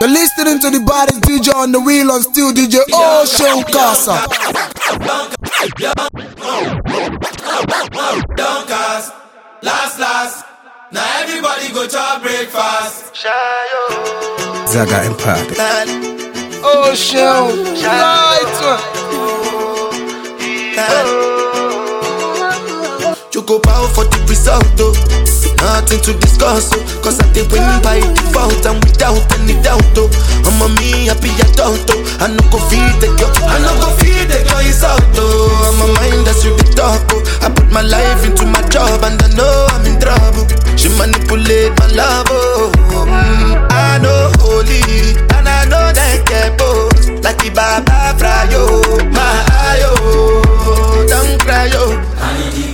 You're listening to the baddest DJ on the wheel on steel DJ Oseun Casa. Don't cast, last, last. Now everybody go to breakfast. Zaga Empire. Oh, Ocean, light You go bow for the result, though. Nothing to discuss, oh. Cause I did win by default and without any doubt, oh. I'm a me happy adult, oh. I no go feed the girl, I no go feed the girl is out, oh. I'm a mind that's you the talk, oh. I put my life into my job and I know I'm in trouble. She manipulate my love, oh. Mm, I know holy and I know that get both. Like the Baba Frayo, my ayo, don't cry, yo. And if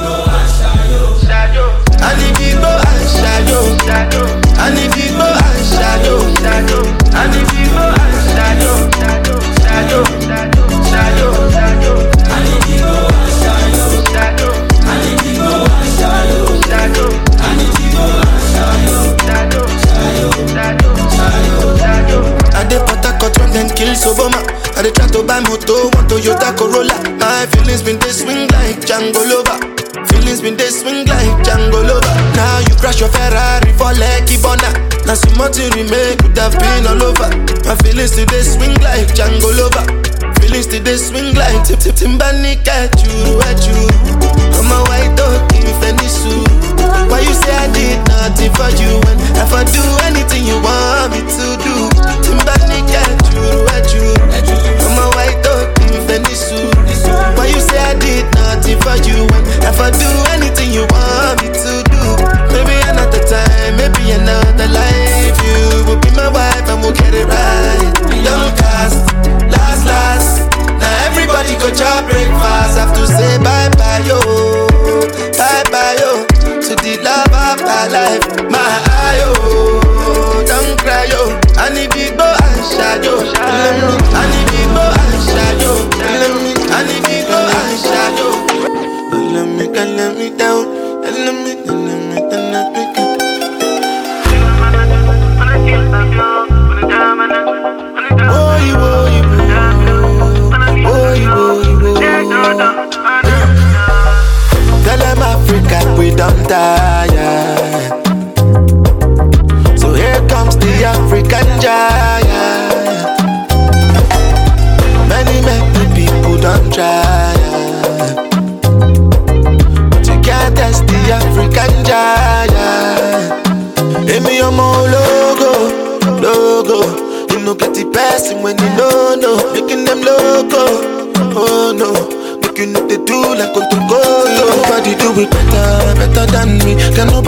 go and shadow, and if you shadow, and if you go and shadow, shadow, shadow, and if you and shayo, and if you go and if you go and shayo, I dey put a cut them kill Soboma. I dey try to buy moto, one Toyota Corolla. My feelings been they swing like Django Lover. Feelings been they swing like Django Lover. Now you crash your Ferrari for Lucky Bona. Now some more to remake could have been all over. My feelings today swing like Django Lover. Feelings today swing like Tip Tip Timbani at you, at you. I'm a white dog in Venice. Why you say I did nothing for you when if I do anything you want me to do? Timbani at you, at you. I'm a white dog in Venice. Why you say I did nothing for you if I do anything you want me to do? Maybe another time, maybe another life. You will be my wife and we'll get it right. Young cast, last, last. Now everybody go chop breakfast. Have to say bye bye yo, bye bye yo to the love of my life. My ayo, don't cry yo. I need big boy and shadow. I need big boy and shadow. I need Me, let me down. Let me, let me, let me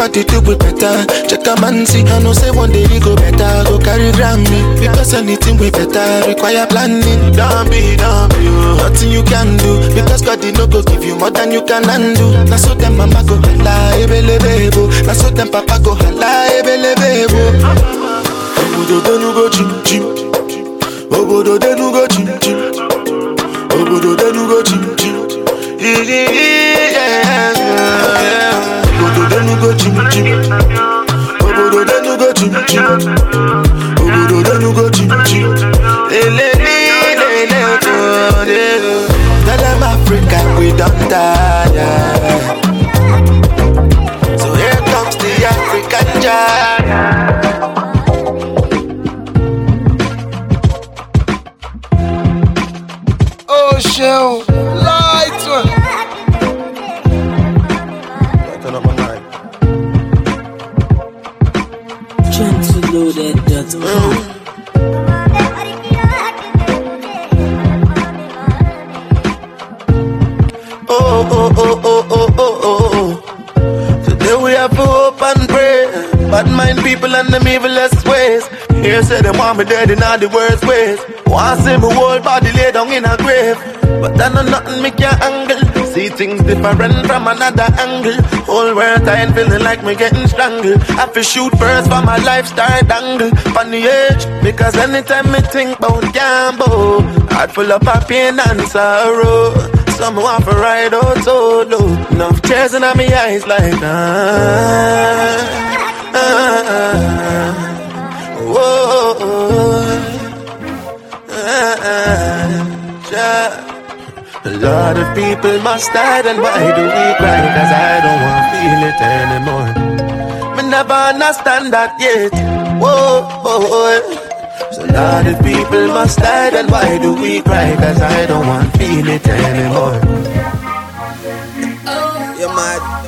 Can nobody do it better? Check a man, see. I know say one day he go better, go carry Grammy. Because anything we better require planning. Don't be, don't be, oh. Nothing you can do. Because God did no go give you more than you can undo. Now so them mama go holla, ebele bebo. Now so them papa go holla, ebele bebo. Obodo denu go chim chim. Obodo denu go chim chim. Obodo denu go chim chim. Yeah, yeah. Obodo denu go chim chim. Obodo denu go go chim chim. Lele lele. Tell them Africa we don't tire. Dead in all the worst ways. Want see me whole body lay down in a grave. But that no nothing me can angle. See things different from another angle. Whole world time feeling like me getting strangled. I fi shoot first for my life start angle. On the edge, because anytime me think about gamble, heart full of pain and sorrow. Some want to ride out solo. Enough tears in my eyes like ah, ah, ah. A lot of people must die, then why do we cry? Cause I don't want to feel it anymore. Me never understand that yet. Whoa, whoa, whoa. So a lot of people must die, then why do we cry? Cause I don't want to feel it anymore. Oh. You're mad.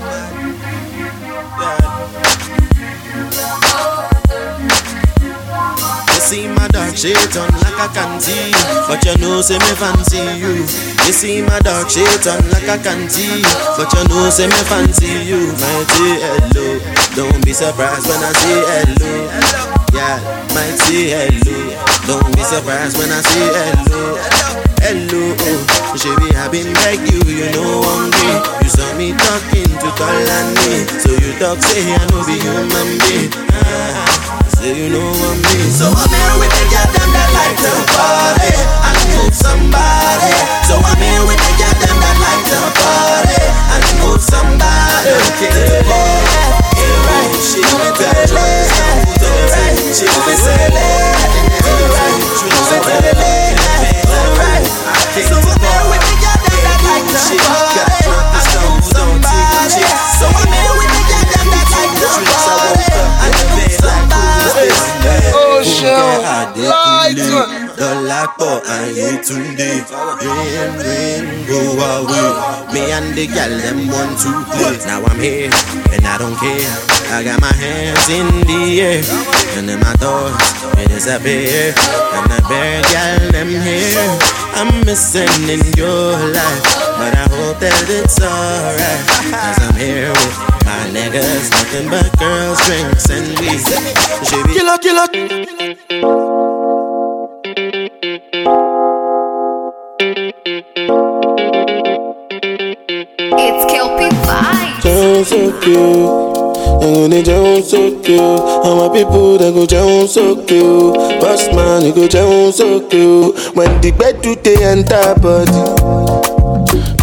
Shades on like I can see But you know say me fancy you. You see my dark shades on like I can see But you know say me fancy you. Might say hello Don't be surprised when I say hello Yeah, might say hello Don't be surprised when I say hello Hello, oh, Baby, I've been beg you, you know hungry You saw me talking to Tolani So you talk, say I know be human being. Ah, Say you know what I mean. So I'm here with the girl them that like to party. And move somebody. So I'm here with the girl them that like to party. And move somebody. Okay, to the left, to the right She to the left, to the right She to the left, to the right She move to the left, to the right So I'm here with the girl them that like to party Dolapo and Yetunde Rain, rain, go away. Me and the gal them want to play. Now I'm here and I don't care. I got my hands in the air. And then my thoughts, it is up here And the bear gal them here. I'm missing in your life. But I hope that it's alright. Cause I'm here with my niggas Nothing but girls, drinks and weed. Killer, killer It's Kel-P Vibes. Down so cute, I'm gonna down so cute. All my people that go down so cute. Boss man, you go down so cute. When the bed do they enter body,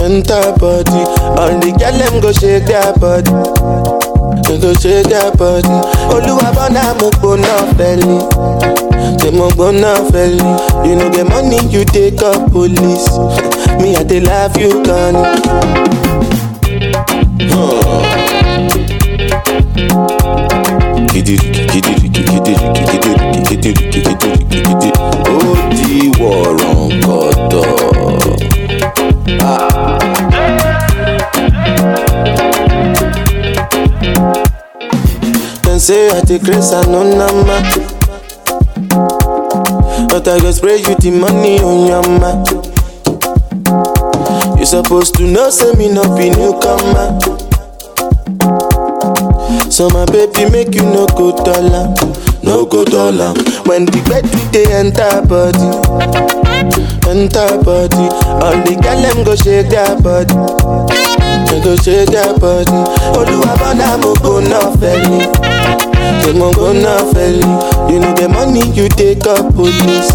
enter body. All the girl them go shake their body, shake their body. Oluwa bona mo gbona belly, say mo gbona belly. You know get money, you take up police. Me I dey love you, Connie. ó Dem say I take grace and no nama. But I go spray you the money on your ma. You supposed to know, say me no be newcomer. So my baby make you no go dollar, no go dollar. When the bed dey enter body, enter body. All the girl them go shake their body, go shake their body. Oluwa bona mo go na feli, say mo go na feli. You know the money you take up police.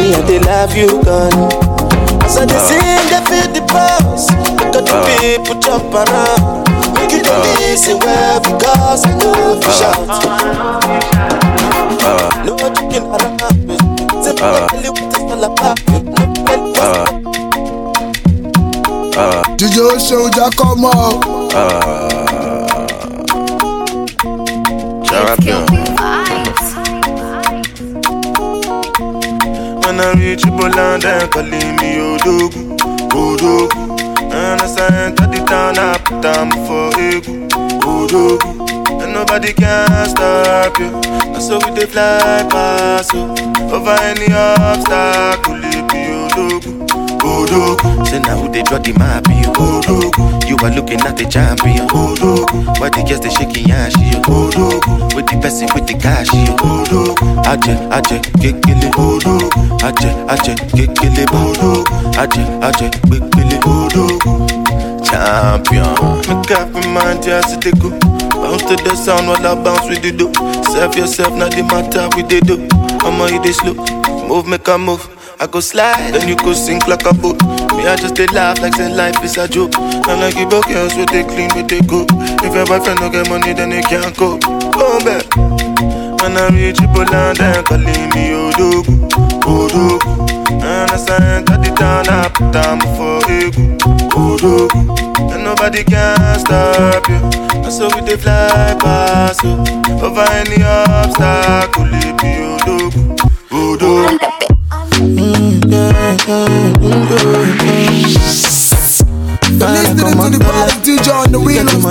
Me I dey love you gone. As I dey ah. sing, I feel the pulse. Look at the ah. people jump around. Make you don't listen well because I know ah. you shout. No chicken around. Say, uh, tell you what it's all about. No DJ Oshunja come out. When I reach Poland, they calling me Odogwu, Odogwu. And as I town, I them for Egu. And nobody can stop you. And so we dey fly past. Over any obstacle, Odogwu. Say now who they draw the map, you. You are looking at the champion, Odogwu. Why the girls they shaking ass, you. With the person with the cash, you Odogwu. Aje, aje, kekele, Odogwu. Aje, aje, kekele, Odogwu. Aje, aje, kekele, Odogwu. Champion. Make up in mind, just to go. Bounce to the sound while I bounce with the do. Serve yourself, not the matter with the do. I'ma hit it slow. Move, make a move. I go slide, then you go sink like a boat. Me, I just they laugh like say life is a joke. And like you broke girls with they clean, with they go. If your boyfriend don't get money, then they can't go. Go oh, back. When I reach Poland, they calling me Odogwu, Odogwu. And I enter the town, I put them for Egu, Odogwu, and nobody can stop you. And so we dey fly past you, over any obstacle, be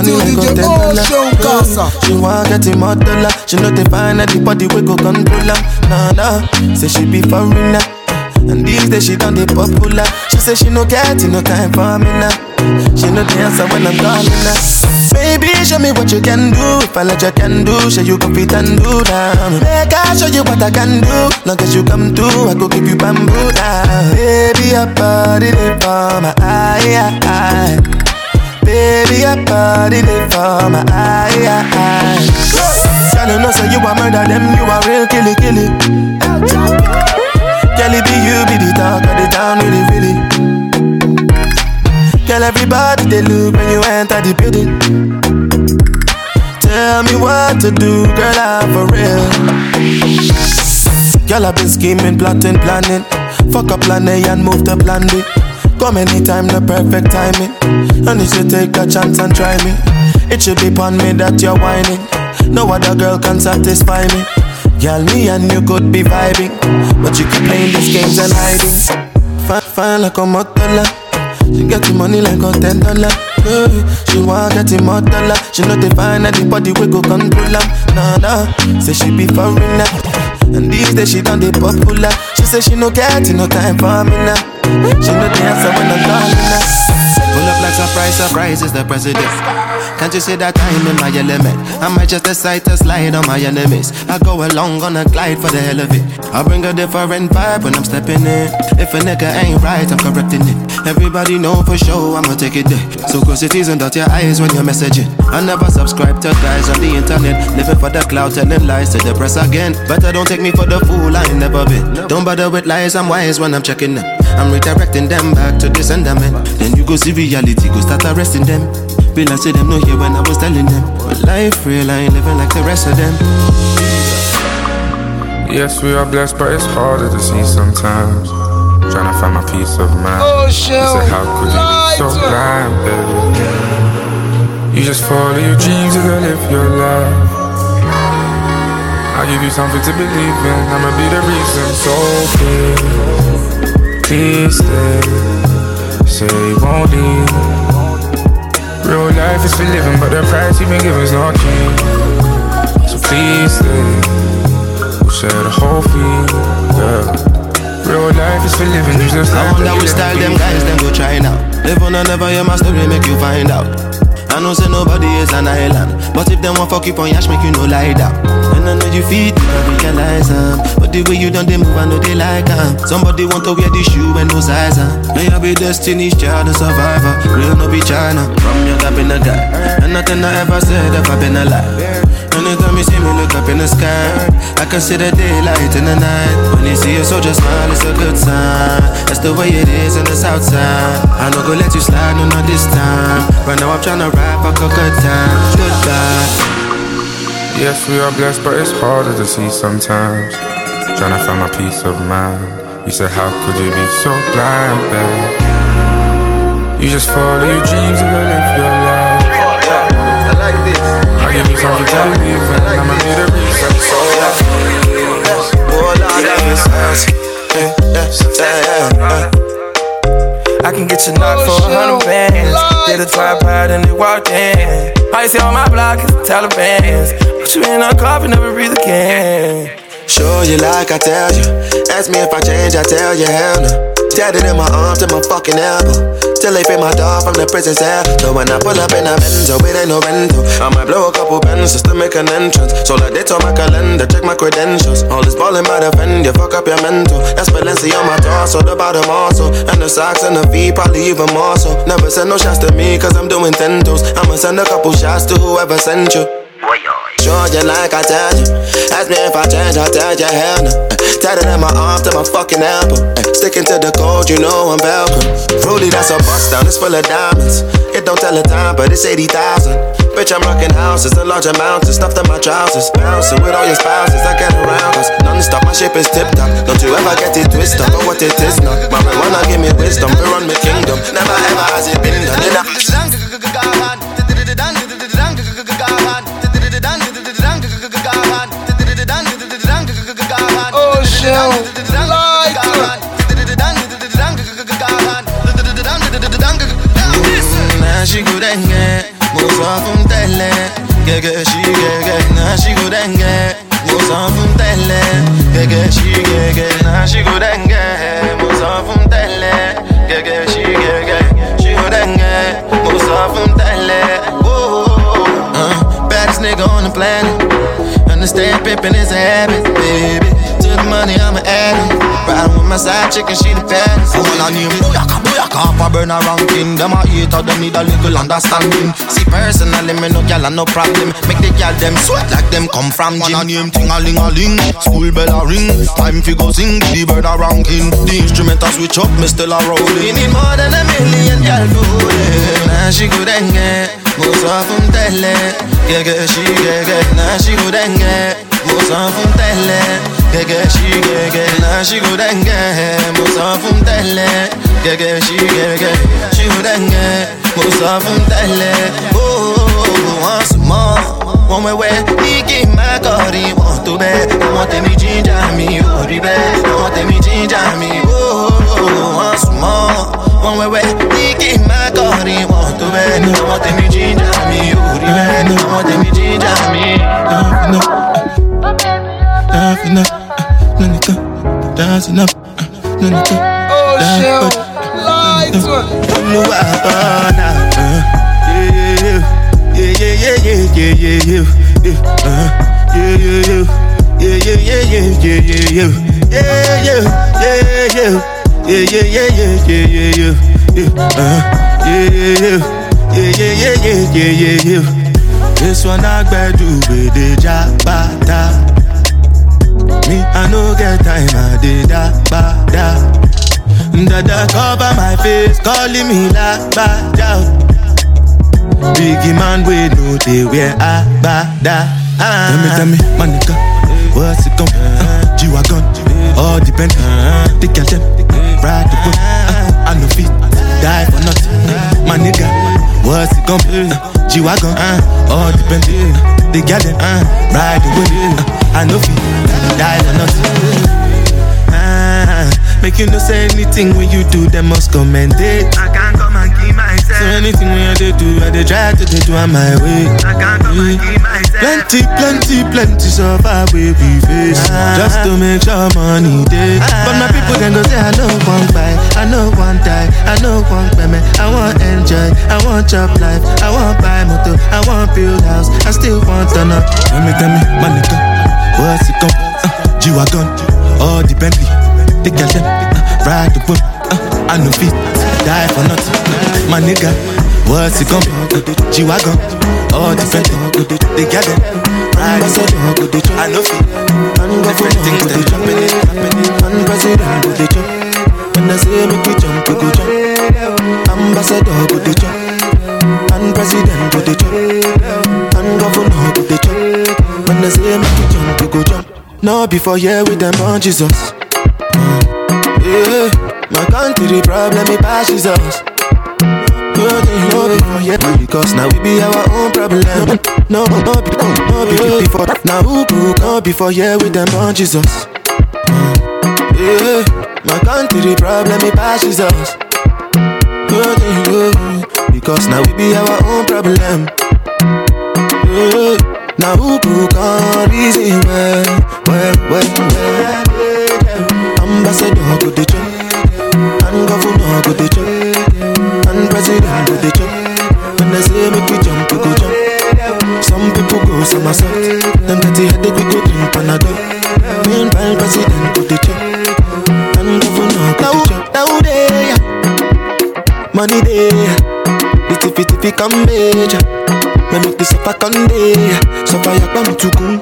steel DJ Oseun Casa. She want get him out dollar. She know they find the body we go control her. Nah nah, say she be foreigner. And these days she done the popular. She say she no get no time for me now. She know the answer when I'm calling her. Baby, show me what you can do. If I let you can do, show you can fit and do down. Make I show you what I can do. Long as you come through, I go give you bamboo down. Baby, your body they for my eye, eye. Baby, your body they for my eye, eye, eye. Girl, you know say you a murder them, you a real killy killy. Girl, it be you be the talk of the town, really, really. Girl, everybody they look when you enter the building. Tell me what to do, girl, I'm for real. Girl, I've been scheming, plotting, planning. Fuck up plan A and move to plan B. Come anytime, the perfect timing. And you should take a chance and try me. It should be upon me that you're whining. No other girl can satisfy me. Girl, me and you could be vibing. But you keep playing these games and hiding. Fine, fine like a motella. She get the money like a ten dollar. Yeah, she want get out dollar. She know they find that the body we go control her. Nah nah, say she be foreigner. And these days she done the popular. She say she no get no time for me now. She answer when I'm calling her. Pull up like surprise, surprise is the president. Can't you see that I'm in my element? I might just decide to slide on my enemies. I go along on a glide for the hell of it. I bring a different vibe when I'm stepping in. If a nigga ain't right, I'm correcting it. Everybody know for sure I'ma take it there. So close it is and dot your eyes when you're messaging. I never subscribe to guys on the internet. Living for the cloud, telling lies to the press again. Better don't take me for the fool, I ain't never been. Don't bother with lies, I'm wise when I'm checking them. I'm redirecting them back to the sentiment. Then you go see reality, go start arresting them. Be like say them no hear when I was telling them. But life real, I ain't living like the rest of them. Yes, we are blessed, but it's harder to see sometimes. Trying to find my peace of mind. Ocean You say, how could you be so blind, baby? You just follow your dreams and go live your life. I'll give you something to believe in. I'ma be the reason. So please, please stay. Say you won't leave. Real life is for living, but the price you've been given is not cheap. So please stay. We'll share the whole fee, yeah. Real life is for living, you just I wonder which style them guys them go try now. Live on and never hear my story, make you find out. I know say nobody is an island, but if them want fuck you on yash, make you know lie down. And I know you feed, you can realize um, But the way you done they move, I know they like um. Somebody want to wear the shoe and no size um. May I be destiny's child, a survivor. Real no be China, from your up in a guy. And nothing I ever said I been alive. Anytime you see me look up in the sky, I can see the daylight in the night. When you see a soldier smile, it's a good sign. That's the way it is in the south side. I no go let you slide, no, not this time. Right now I'm tryna rap, I got good time. Goodbye. Yes, we are blessed, but it's harder to see sometimes. Trying to find my peace of mind. You said, How could you be so blind, babe? You just follow your dreams and live your life. I like this. I'll you something to believe in. I'ma be the reason. So Lord, have mercy. Yeah, yeah, yeah, yeah. I can get you knocked for a hundred bands. Did a tripod and they walked in. I see on my block is the Taliban's. Put you in a coffin, never breathe again. Show you like I tell you. Ask me if I change, I tell you hell no. Tatted in my arm to my fucking elbow. Till they free my dog from the prison cell. So when I pull up in a Benzo, it ain't no rental. I might blow a couple pens just to make an entrance. So like they told my calendar, check my credentials. All this ballin' might offend you, fuck up your mental. That's Valencia on my torso, the bottom also. And the socks and the feet, probably even more so. Never send no shots to me, cause I'm doing ten toes. I'ma send a couple shots to whoever sent you. Sure, you like I tell you. Ask me if I change, I tell you hell no. Uh, Tatted in my arm to my fucking elbow. Uh, Sticking to the code, you know I'm Velcro. Rudy, that's a bust down, it's full of diamonds. It don't tell the time, but it's 80,000. Bitch, I'm rocking houses and large amounts of stuff in my trousers. Bouncing with all your spouses, I get around us. Non-stop, my ship is tip top. Don't you ever get it twisted for what it is not. Marijuana give me wisdom, we run my kingdom. Never ever has it been done. show. Like Baddest nigga on the planet, understand pimpin' is a habit, baby. The money, I'm an addict. Riding with my side chicken, she the baddest. Woman, I name Booyaka, Booyaka, for burn a ranking. Them a hater, them need a little understanding. See, personally, me no gal, no problem. Make the gal them sweat like them come from gym. One a name ting a ling a ling. School bell a ring. Time fi go sing. The bird a ranking. The instrument a switch up, me still a rolling. We need more than a million gal it. Now she go denge. Mo sọ fún tẹ́lẹ̀, gẹ́gẹ́ ṣí gẹ́gẹ́, náà ṣí go denge. Mo sọ fún tẹ́lẹ̀, gẹ́gẹ́ Musa funtele Gege shi gege Na shi gudenge. Musa funtele Gege shi gege Shi gudenge. Musa funtele Oh, oh, sùn mọ́ Wọ́n wẹ́wẹ́ ní kí n má kọrin wọ́n be, bẹ́ẹ̀ Wọ́n tẹ̀mí jíjà mi ò rí bẹ́ẹ̀ Wọ́n tẹ̀mí jíjà mi oh oh, sùn mọ́ Wọ́n wẹ́wẹ́ we, kí n má kọrin wọ́n tó bẹ́ẹ̀ tẹ̀mí Dancing up, Nanika, dancing up, Nanika. Oh, shell, light. Olúwa bọ́nà. Yeah, yeah, yeah, yeah, yeah, yeah, yeah, yeah. Uh, yeah, yeah, yeah, yeah, yeah, yeah, yeah, yeah, yeah. Yeah, yeah, yeah, yeah. Yeah, yeah, yeah, yeah, yeah, yeah, yeah. Yeah, uh, yeah, yeah, yeah, yeah, yeah, yeah, yeah, yeah, yeah. This one I gbẹ́dú gbèdé jábàtà. Me, I no get time, I did that, bada. Dada cover my face, calling me like bada. Biggie man, we know they wear a bada. Tell me, tell me, my nigga, ah. what's it come? Ah. Ah, uh, G-Wagon, all depend. They can them, ride the whip. Uh, I no fit, die for nothing. My nigga, what's it come? Uh, G-Wagon, uh, all depend. They get them, uh, ride the whip. Uh, I no fit, die for nothing. Ah, make you no say anything when you do, them must commend it. I can't So anything when I dey do, I dey try to dey do on my way. I can't come and. Plenty, plenty, plenty suffer we we face just to make sure money day. But my people then go say I know one buy, I know one die, I know one payment. I want enjoy, I want chop life, I want buy motor, I want build house, I still want to know. Tell me, tell me, my nigga, what's it come? Uh, G-Wagon, all the Bentley, they get them, uh, ride the whip, uh, I know fit, die for nothing. My nigga, what's it come? Uh, G-Wagon, all the Bentley, they get them, ride whip, I know fit, different things that happening, happening. Man president go dey chop When I say make we jump, we go jump. Ambassador go dey chop And president go dey chop And governor go dey chop When I say make we jump, we go jump. No before here with them on Jesus. Yeah, my country problem it passes us no, no, before here because now we be our own problem. No, no, no, be before now who book no before here with them on Jesus. Mm. Yeah, my country problem it passes us. No, no, because now we be our own problem. Yeah, now who book on reason well, well, well, well. Ambassador go dey chop, and go dey chop, and president go dey chop. When they say make we jump, we go jump. Some people go somersault, them dirty headache we go drink Panadol. Meanwhile president go dey chop, and governor go dey chop. Now they money dey, the tiffy tiffy come major. Me make the suffer come dey, suffer yakpa mutukun,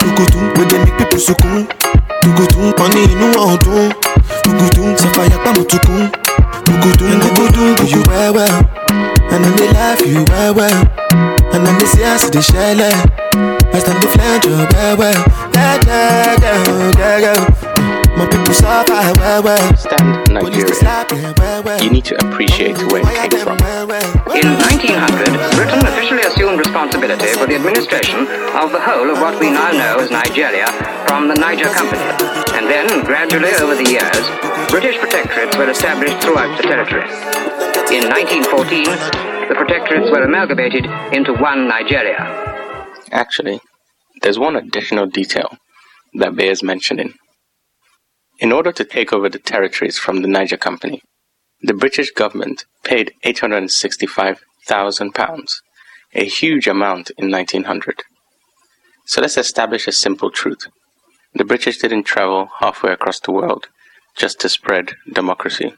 tukutun, where they make people sukun. Tukutun, money inú ọdún. Tukutun, suffer yakpa mutukun. Tukutun, do you well well. And then they laugh you well well. And then they see us, they share I stand to flange you, well, well. Yeah, yeah, yeah, yeah, yeah. My people suffer, well, well. Stand Nigeria. You need to appreciate where it came from. In 1900, Britain officially assumed responsibility for the administration of the whole of what we now know as Nigeria from the Niger Company. And then, gradually over the years, British protectorates were established throughout the territory. In 1914, the protectorates were amalgamated into one Nigeria. Actually, there's one additional detail that bears mentioning. In order to take over the territories from the Niger Company, the British government paid £865,000, a huge amount in 1900. So let's establish a simple truth. The British didn't travel halfway across the world just to spread democracy.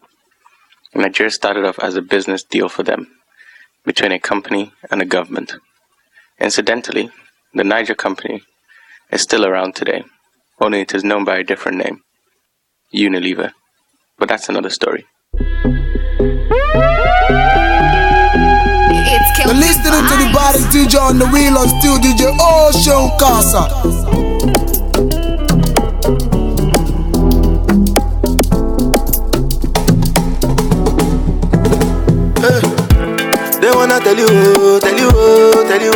Nigeria started off as a business deal for them between a company and a government. Incidentally, the Niger Company is still around today, only it is known by a different name Unilever. But that's another story. You're listening to the body DJ on the wheel on still DJ Oseun Casa. Eh. They wanna tell you, tell you, tell you.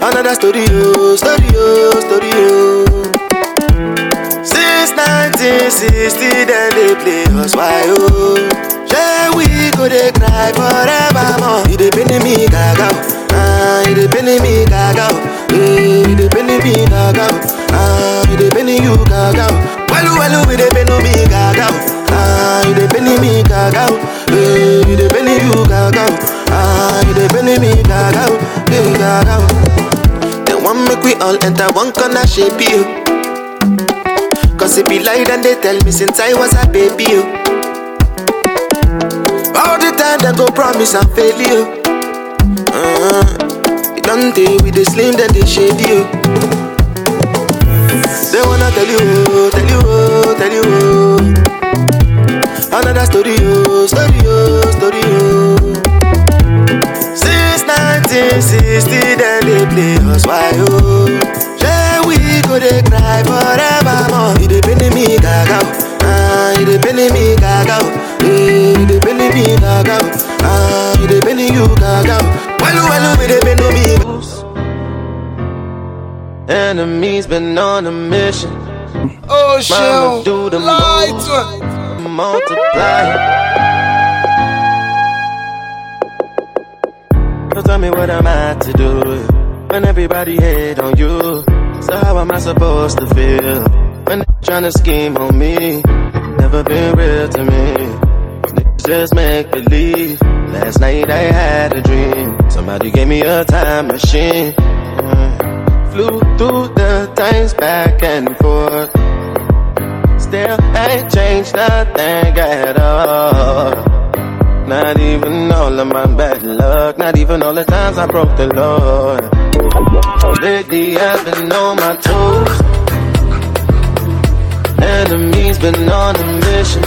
Another story, oh, story, oh, story, oh. Since 1960, then they play us why, oh. Yeah, we go they cry forevermore. You dey penny me gaga, ah, you dey penny me gaga, eh, you dey penny me gaga, ah, you dey you gaga. Well, well, we dey penny me gaga, ah, you dey penny me gaga, eh, you dey penny you gaga, ah, you dey penny me gaga, eh, gaga. One make we all enter one corner shape you. Cause it be light and they tell me since I was a baby you. All the time they go promise and fail you. Uh-huh. It don't they with the slim then they shade you. They wanna tell you, tell you, tell you. Another story, oh, story, oh, story, oh. 1960, then they play us why oh. Yeah, go they cry forevermore. You dey penny me gaga, ah, you dey penny me gaga, eh, you dey penny me gaga, ah, you dey penny you gaga. Well, well, we dey penny me. Enemies been on a mission. Oh, shit. do the Light multiply. So tell me what am I to do when everybody hate on you? So how am I supposed to feel when they trying to scheme on me? Never been real to me. Just make believe. Last night I had a dream. Somebody gave me a time machine. Flew through the times back and forth. Still ain't changed nothing at all. Not even all of my bad luck, not even all the times I broke the Lord. Lately I've been on my toes. Enemies been on a mission.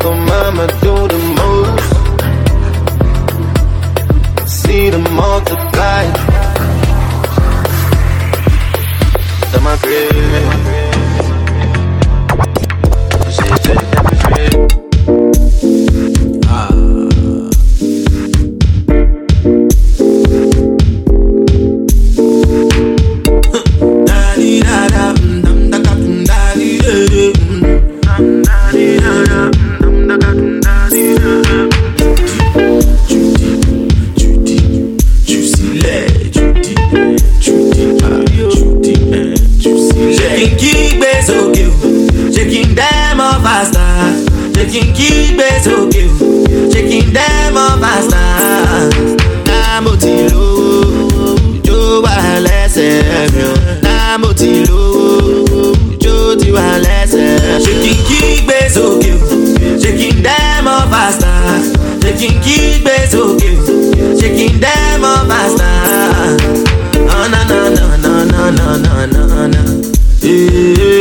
For mama do the most. See them multiply. To my grave. they them up faster. Shaking kígbe sókè o. Shaking them up faster. Náà mo ti lówó, ijó wà lẹ́sẹ̀ mi o. Náà mo ti lówó, ijó ti wà lẹ́sẹ̀. Shaking kígbe sókè o. Shaking them up faster. Shaking kígbe sókè o. Checking them up faster. Oh, na na na na na na na na. Yeah.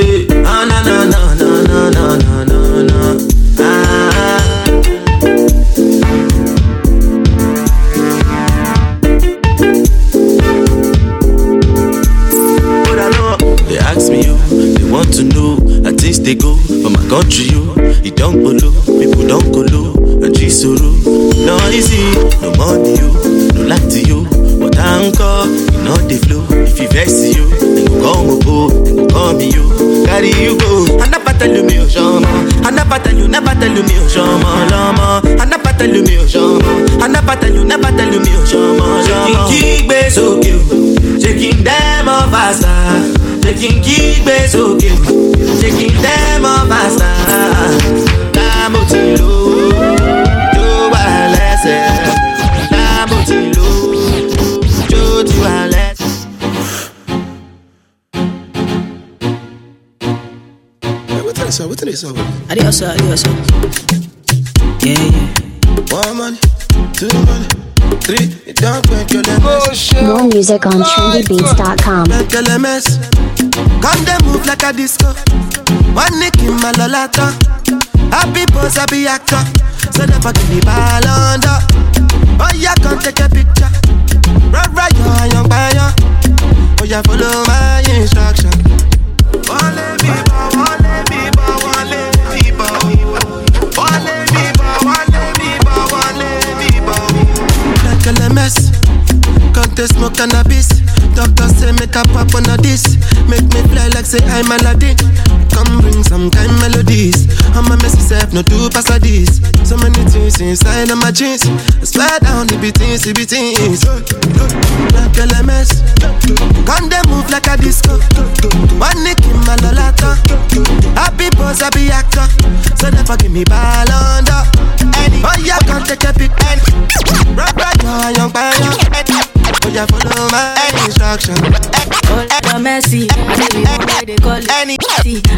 Ṣé kí n kígbe sókè o, ṣé kí n dẹ́ mọ́ fàṣà? Láàmú ti lò ó, tó wà lẹ́sẹ̀. Láàmú ti lò ó, ti wà lẹ́sẹ̀. What is it? What is it? Adios, adios. Yeah, yeah. One money, two money, three. Don't your lemons. More music on trendybeats.com. Your. Come they move like a disco. One nick in my lolata. Happy pose, happy actor. So never give me ball under. Oh yeah, come take a picture. Right, right, yo, young buyer. Oh yeah, follow my instruction. Wale wale wale. Wale wale wale a mess. Smoke cannabis. Doctor say make a pop on a this. Make me fly like say I'm Aladdin. Come bring some kind melodies. I'm a messy self, no two pass a this. So many things inside of my jeans. I swear down the beatings, the beatings. Like a mess. Come they move like a disco. One nick in my lolata. Happy pose, happy actor. So never give me ball under. Oh yeah, come take a pic. Right, you're young buyer. Oh yeah, follow my Oh, Messi, I be one way they call it. Any,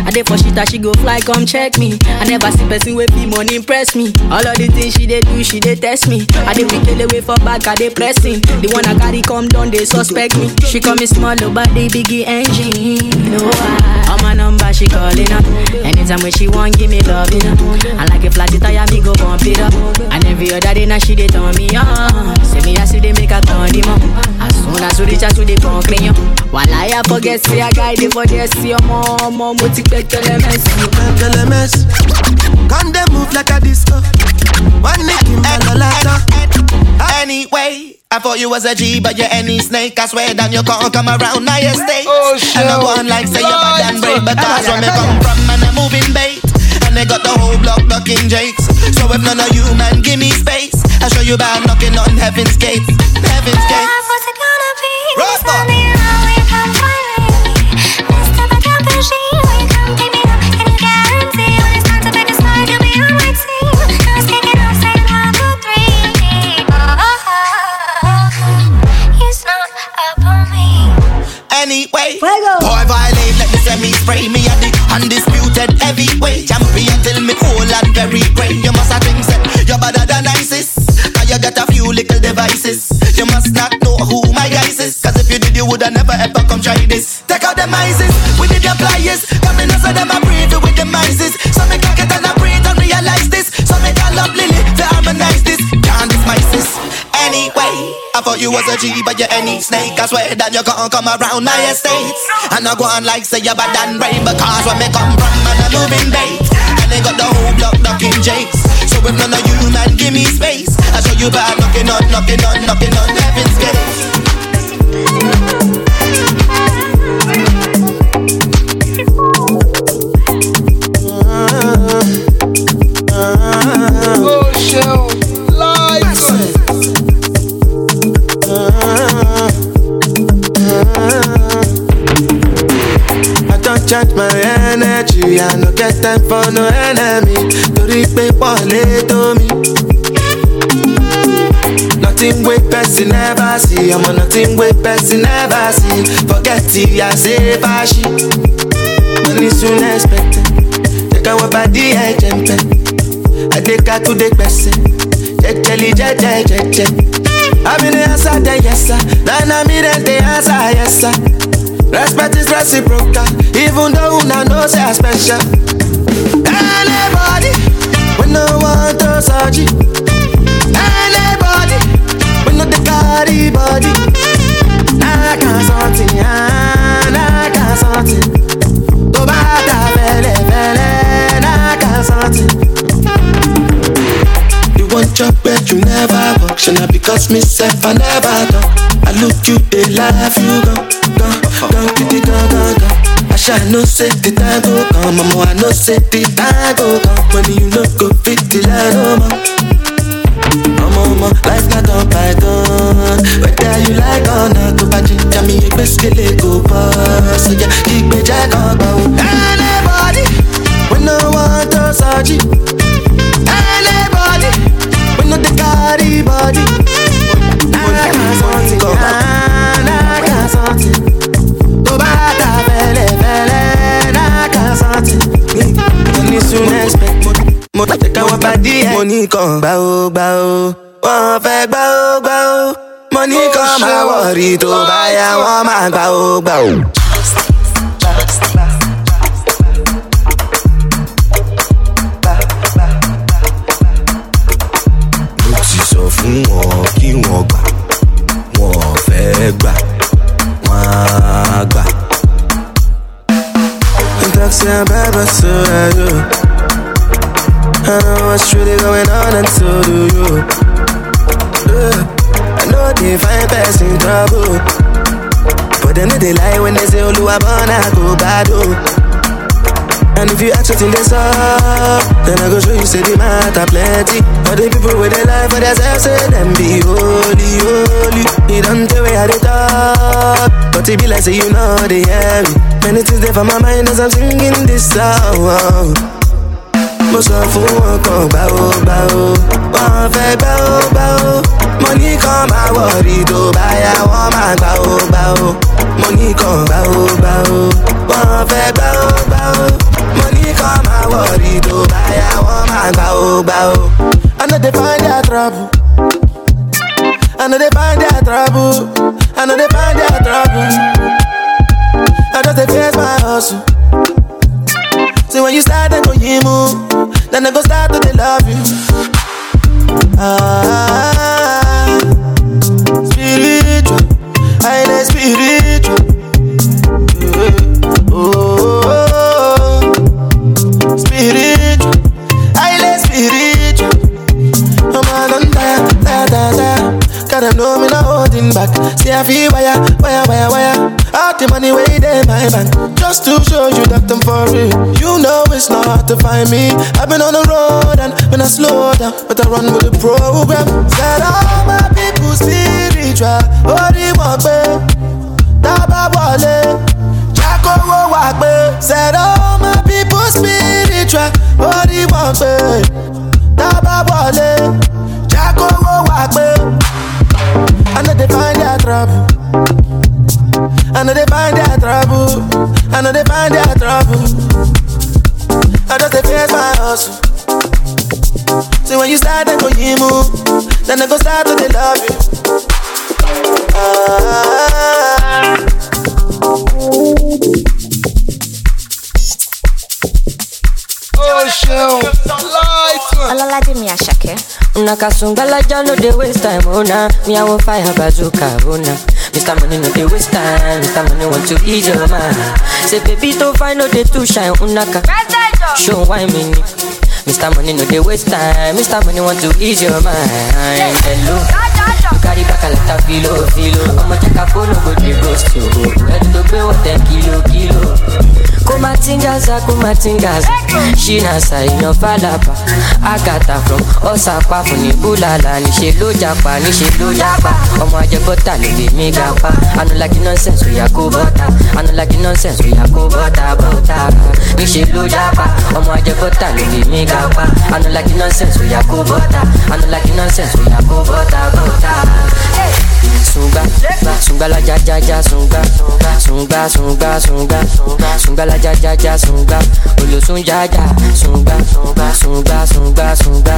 I dey for shit that she go fly, come check me. I never see person with be money impress me. All of the things she dey do, she dey test me. I dey wicked away for back, I dey pressing. The one I carry come down, they suspect me. She call me small, oh, but the biggie engine. No, I, on my number she calling up. Anytime when she want, give me love, you know. I like a flat tire, me go bump it up. And every other day now she dey turn me on. Say me I see they make her turn the mom. As soon as we reach out to the concrete, while I forget say I guide it for this, see your mom, mom, what you get to them LMS. Come they move like a disco. One nick in my lolata. Anyway, I thought you was a G, but you're any snake. I swear down you can't come around my estate. Oh, and I go on like say you're bad and brave, because where me come from, and I'm moving bait. And they got the whole block knocking jakes. So if none of you man give me space, I'll show you by knocking on heaven's gates. Heaven's gates. Rasta. Anyway, boy violate, let me send me spray me at the undisputed heavyweight champion till me cool and very great. You must have think that you're better than ISIS. Cause you got a few little devices. You must not know who my guys is. Cause if you did, you woulda never ever come try this. Take out them ISIS, we did your pliers. Come in and say them a breathe with I thought you was a G, but you're any snake. I swear that you can't come around my estate. And I go on like say you're bad and brave. Because when me come from, man, I'm moving bait. And they got the whole block knocking jakes. So if none of you, man, give me space. I show you bad knocking on, knocking on, knocking on heaven's gate. Oh, shell, I no get time for no enemy. Torí pé pọ̀lẹ́ tó mi. Nothing wey person never see, ọmọ nothing wey person never see. Forget it, I say fashi. Money soon expected, káwọn bá dí ẹ̀jẹ̀ ń pẹ́. Adékatú dé pẹ̀sẹ̀, jẹ́jẹ́lì jẹ́jẹ́ jẹ́jẹ́. Àmì ní answer the yes sir, nana mi dem dey answer yes sir. Respect is reciprocal, even though una know say I special. Anybody, we no want to it. Anybody, we no dey carry body. Can you never should not because myself I never done. I look you, they laugh, you go, go, go, go, go, go, go. I shall no say the time go come, mama, I no say the time go come. When you no go fit the line, no oh, more. Oh, ọmọ ọmọ oh, life na don python Whether you like or not tó bá jíjà mi ẹgbẹ́ sílẹ̀ kò bọ́ Sọjà ìgbẹ́jà kan gbà ó. Anybody we no want to no dey carry body. Something kọ̀ náà something. Tó bá ta fẹ́lẹ́ fẹ́lẹ́ náà something. Money soon expect mo tó bá yá wọ́n máa gbà. So you. I know what's really going on, and so do you. Yeah. I know they find person trouble. But then they lie when they say, Oluwabana go bad, oh. And if you ask what's in this up, then I go show you say the matter plenty. But the people with their life for themselves say them be holy, holy. You don't tell how they talk, but it be like say you know they hear me. Many things there for my mind as I'm singing this song. mo sọ fún wọn kan gbà ó gbà ó wọn fẹ́ gbà ó gbà ó mo ní kan máa wọ̀rí tó bá yá wọn máa gbà ó gbà ó mo wọn fẹ́ gbà ó gbà ó mo ní kan máa wọ̀rí tó bá yá wọn máa. I know they find their trouble. I know they find their trouble. I know they find their trouble. I just dey face my hustle. See when you start to go you move, then I go start to dey love you. Ah, back. See I feel wire, wire, wire, wire. All the money way in my bank, just to show you that I'm for real. You know it's not hard to find me. I've been on the road and when I slow down, but I run with the program. Said all my people spiritual, one way. Taba wale, wa gbe. Said all my people spiritual, only one way. Taba wale, Jacko wa trouble. I know they find their trouble. I know they find their trouble. I just face my hustle. See when you start to go you move, then they go start to they love you. Ah. Man. Ololade mi Asake. Una kasungala ja no dey waste time, nah. Me I want fire bazooka, nah. Mr. Money no dey waste time, Mr. Money want to ease your mind. Say baby find no dey too shine, unaka. Show why me ni. Mr. Money no dey waste time, Mr. Money want to ease your mind. Hello. Carry back a lot of filo, filo. I'ma check a phone, no go dey ghost you. Ready to pay what ten kilo, kilo. kumatingaza kumatingaza èèyàn fàlàpà àgàtà from ọ̀sàpá fún ní búlàlà níṣẹ́ ló japa níṣẹ́ ló japa. Ọmọ ajẹbọ́tà ló lè mí gapa. Anulagi nonsense oya kó bọ́tà anulagi nonsense oya kó bọ́tà bọ́tà níṣẹ́ ló japa. Ọmọ ajẹbọ́tà ló lè mí gapa. Anulagi nonsense oya kó bọ́tà anulagi nonsense oya kó bọ́tà bọ́tà. Sunga, sunga la ja ja ja sunga, sunga sunga sunga, sunga la ja ja ja sunga, olosun ja ja sunga, sunga sunga sunga sunga,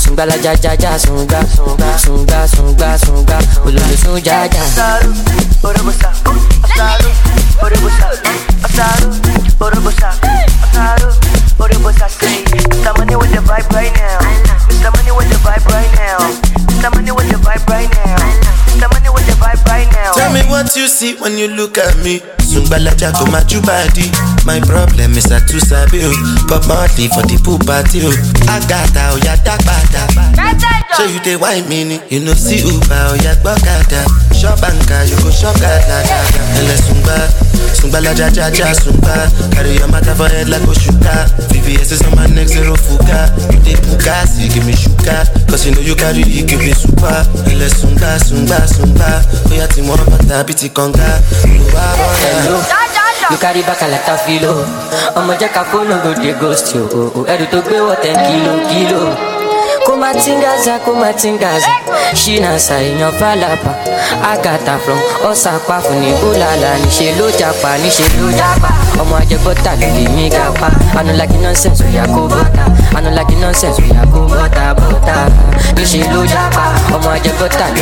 sunga la ja ja ja sunga, sunga sunga sunga, olosun ja ja. Mr. Money with the vibe right now. Mr. Money with the vibe right now. Mr. Vibe right now. Tell me what you see when you look at me. Sungbalaja go my body. My problem is I too sabi o. Pop Marley for the pool party oh. o. Agata oya dagbada. Show you dey wine me ni. You know see Uber oya gbọ́kada. Shop anka you go shop gada gada. Ẹlẹ sungba, sungba la ja ja ja sungba. Carry your matter for head like Oshuka. VVS is on my neck zero fuka. You dey puka, see give me shuka. Cause you know you carry it give me super. Ẹlẹ sunga sunga sunga. Oya ti wọn bàtà bí ti kànga. Olùwà Hello. bọ̀dà. You carry back like a filo. Ọmọ jẹ́ ká fóònù go dey ghost yo. Ẹrù tó gbé wọ̀ ten kilo kilo. Kó máa tingaza, kó máa tingaza. Ṣínà ṣàìyàn fàlàpà. Agatha from ọ̀sàpá fún ní bólàlà. Níṣe ló japa, níṣe ló japa. Ọmọ ajẹgbọ́ta ló lè mí ga pa. Anulagi nonsense oya kó bọ́tà. Anulagi nonsense oya kó bọ́tà bọ́tà. Níṣe ló japa. Ọmọ ajẹgbọ́ta ló lè mí ga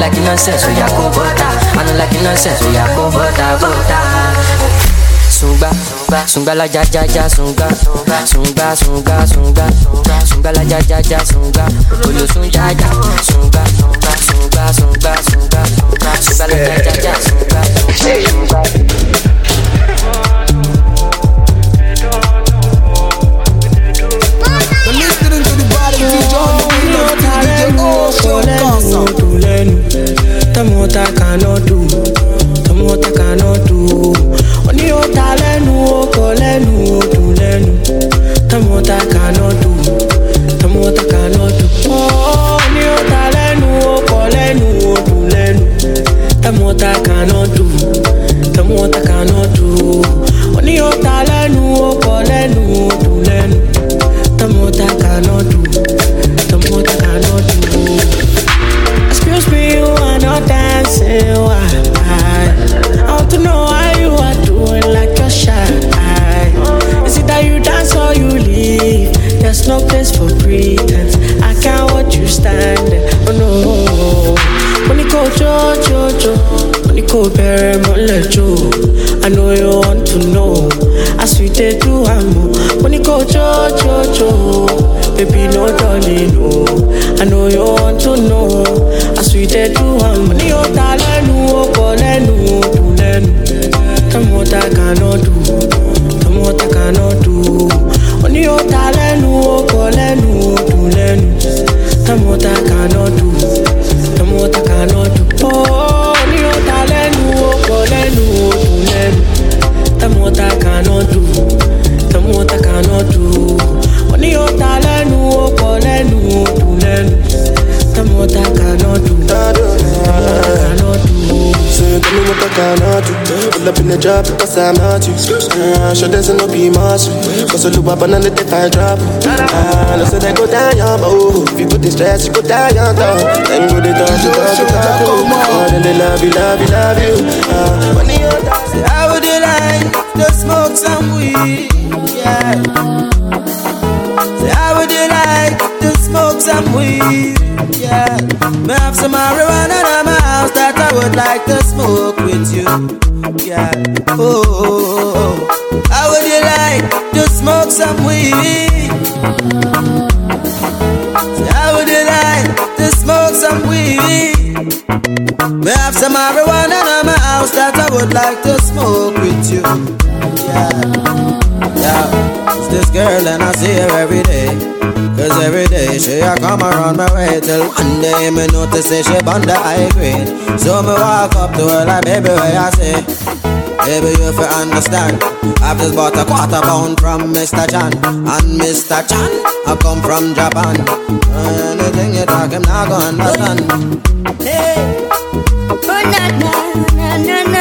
pa. Anulagi nonsense oya kó bọ́tà. Anulagi nonsense oya kó bọ́tà bọ́tà sunga sunga la ja ja ja sunga sunga sunga sunga sunga la ja ja ja sunga olo sun ja ja sunga sunga sunga sunga sunga sunga la ja ja ja sunga sunga. Me what I cannot do. Ó ní ó ta cannot do. Tell me what do. Ó ní ó ta dùn lẹ́nu. Tell me what I cannot do. Tell me what I cannot do. Ó ní ó ta lẹ́nu, ó kọ lẹ́nu, pretense. I can't watch you standing. Oh no. You go jo jo jo, you go bury my jo. I know you want to know. As we did do When you go jo jo jo, baby no darling no. I know you want to know. As we did do I'm When you ta lẹ́nu, ó kọ lẹ́nu, ó dùn lẹ́nu. I cannot do. Tell me what I cannot do. When you ta me what I cannot do. Pull up in the job because I'm not you. Uh, sure there's no be muscle. Cause I look up and the if I drop. Uh, no say they go down your bow. If you put the stress, you go down your door. Then go they talk, you talk, you talk. Oh, then they love you, love you, love you. Uh, when you Say, How would you like to smoke some weed? Yeah. Say, how would you like to smoke some weed? Yeah. Me have some marijuana would like to smoke with you. Yeah. Oh, oh, oh. how would you like to smoke some weed? How would you like to smoke some weed? Me have some marijuana in my house that I would like to smoke with you. Yeah. Yeah, it's this girl and I see her every day. Every day. She a come around my way till one day. Me notice say she bond the high grade. So me walk up to her like baby where I say? Baby you fi understand. I've just bought a quarter pound from Mr. Chan. And Mr. Chan I come from Japan. Anything you talk him not gonna understand. Hey, oh na na na na na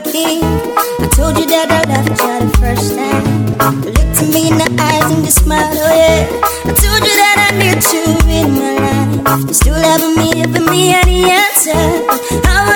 king. I told you that I loved you the first time. You looked at me in the eyes and you smiled, oh yeah. I told you that I need you in my life. You still haven't given me any answer. How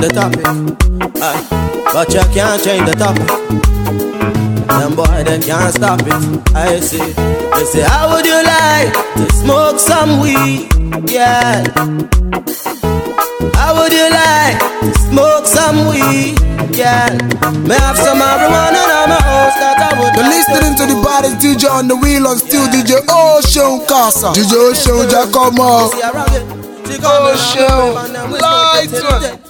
change the topic. Aye. But you can't change the topic. Them boy they can't stop it. I see. They say, how would you like to smoke some weed? Yeah. How would you like to smoke some weed? Yeah. May have some marijuana on my house that I would. You're listening to the baddest DJ on the wheel on still DJ Oseun Casa. DJ Oseun Giacomo. Oseun Lights.